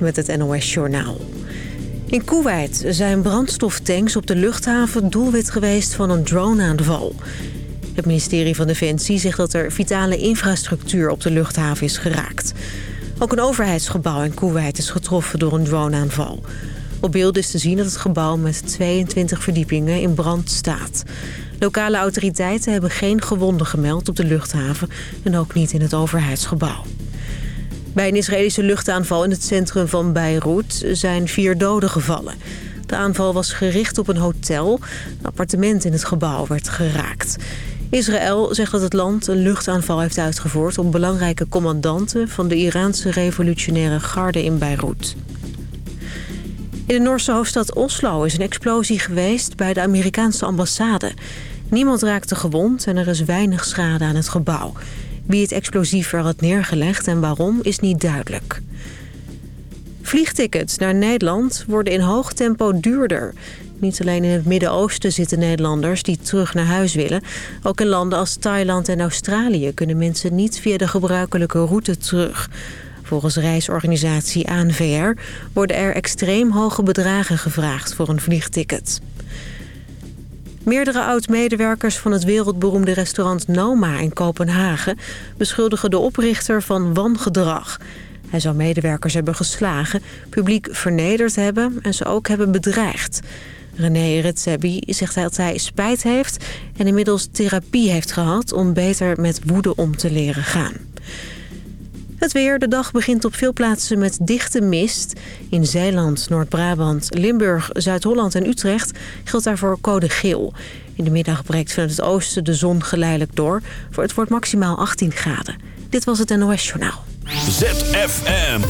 met het NOS-journaal. In Kuwait zijn brandstoftanks op de luchthaven doelwit geweest van een droneaanval. Het ministerie van Defensie zegt dat er vitale infrastructuur op de luchthaven is geraakt. Ook een overheidsgebouw in Kuwait is getroffen door een droneaanval. Op beeld is te zien dat het gebouw met 22 verdiepingen in brand staat. Lokale autoriteiten hebben geen gewonden gemeld op de luchthaven... en ook niet in het overheidsgebouw. Bij een Israëlische luchtaanval in het centrum van Beirut zijn vier doden gevallen. De aanval was gericht op een hotel. Een appartement in het gebouw werd geraakt. Israël zegt dat het land een luchtaanval heeft uitgevoerd... op belangrijke commandanten van de Iraanse revolutionaire garde in Beirut. In de Noorse hoofdstad Oslo is een explosie geweest bij de Amerikaanse ambassade. Niemand raakte gewond en er is weinig schade aan het gebouw. Wie het explosief er had neergelegd en waarom is niet duidelijk. Vliegtickets naar Nederland worden in hoog tempo duurder. Niet alleen in het Midden-Oosten zitten Nederlanders die terug naar huis willen. Ook in landen als Thailand en Australië kunnen mensen niet via de gebruikelijke route terug. Volgens reisorganisatie ANVR worden er extreem hoge bedragen gevraagd voor een vliegticket. Meerdere oud-medewerkers van het wereldberoemde restaurant Noma in Kopenhagen... beschuldigen de oprichter van wangedrag. Hij zou medewerkers hebben geslagen, publiek vernederd hebben en ze ook hebben bedreigd. René Redzepi zegt dat hij spijt heeft en inmiddels therapie heeft gehad... om beter met woede om te leren gaan. Het weer. De dag begint op veel plaatsen met dichte mist. In Zeeland, Noord-Brabant, Limburg, Zuid-Holland en Utrecht geldt daarvoor code geel. In de middag breekt vanuit het oosten de zon geleidelijk door. Voor het wordt maximaal 18 graden. Dit was het NOS Journaal. ZFM.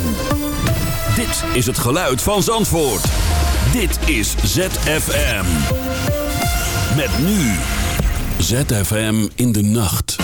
Dit is het geluid van Zandvoort. Dit is ZFM. Met nu. ZFM in de nacht.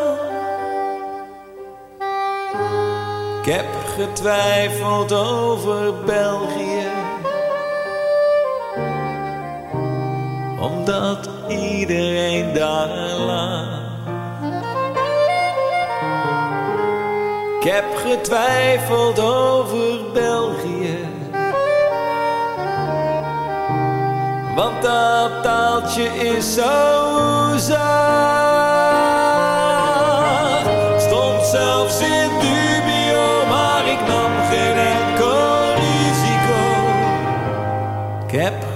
Ik heb getwijfeld over België. Omdat iedereen daar laat. Ik heb getwijfeld over België. want dat taaltje is zo zacht.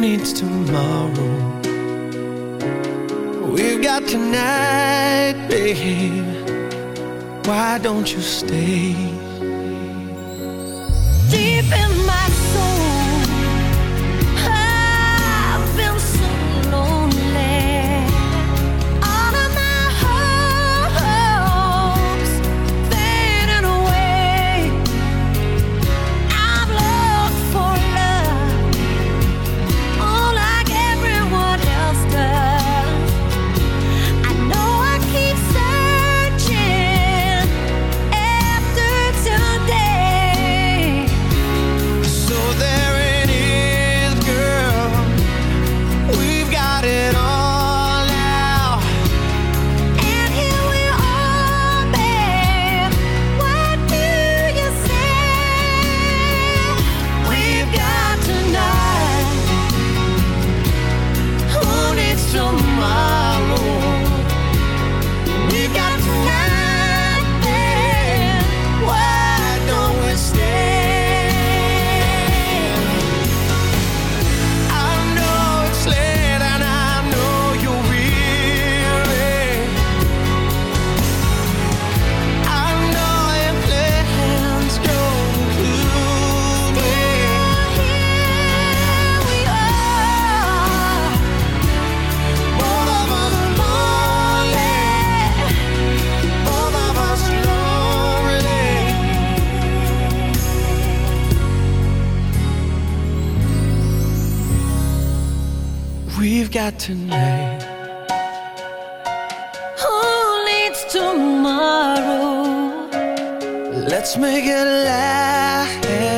needs tomorrow? We've got tonight, babe. Why don't you stay? Deep in my got? Who needs tomorrow? Let's make it last.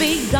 be gone.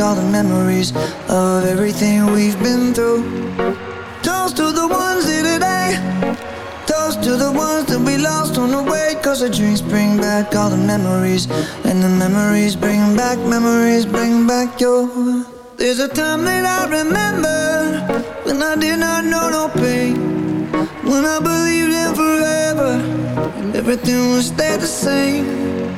All the memories of everything we've been through. Toast to the ones here today. Toast to the ones that we lost on the way. Cause the drinks bring back all the memories. And the memories bring back, memories bring back your. There's a time that I remember when I did not know no pain. When I believed in forever and everything would stay the same.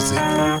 music.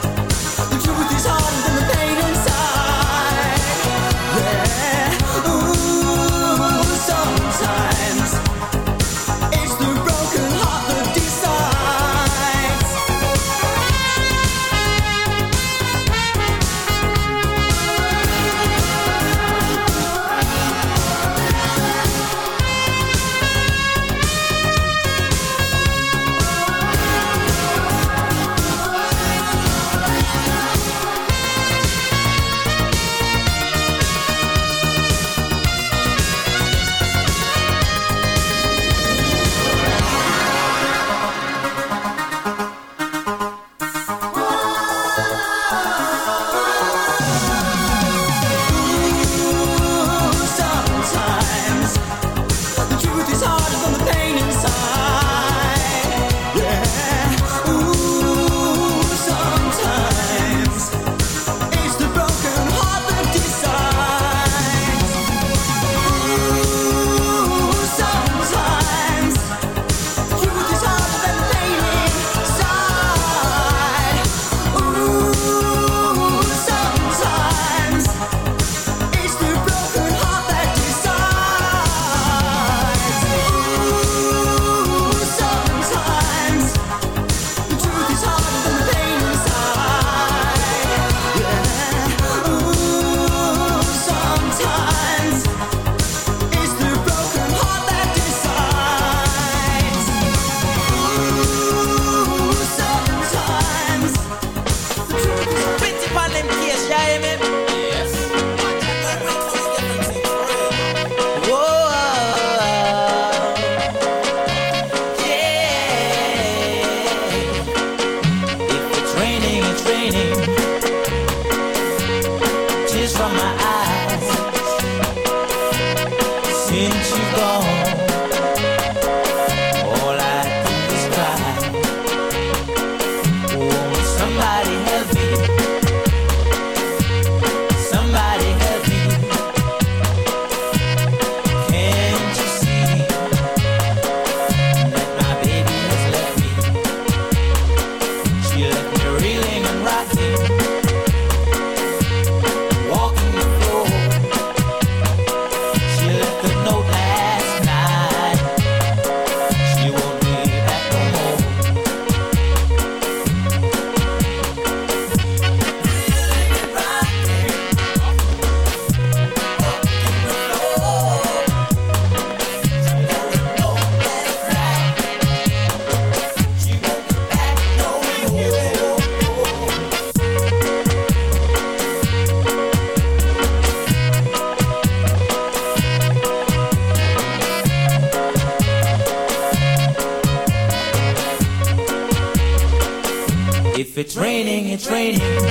Raining,